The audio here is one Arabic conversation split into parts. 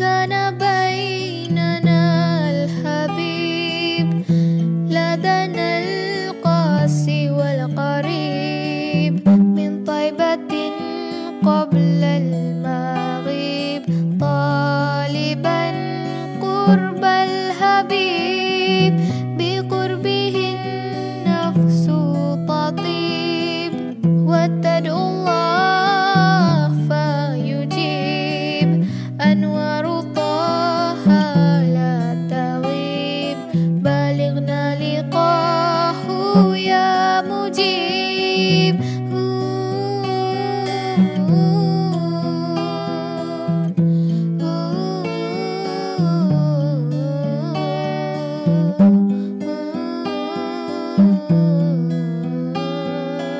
كان بيننا الحبيب. لدنا القاسي والقريب. من طيبة قبل المغيب. طالبا قرب الحبيب.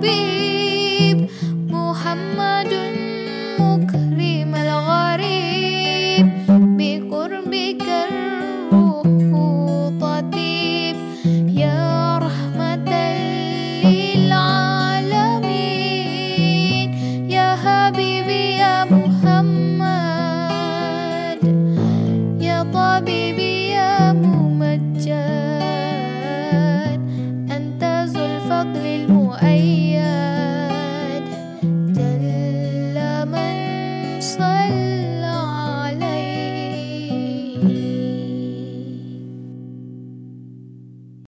الحبيب محمد مكرم الغريب بقربك الروح طبيب يا رحمة للعالمين يا حبيبي يا محمد يا طبيبي يا ممجد أنت ذو الفضل المؤيد for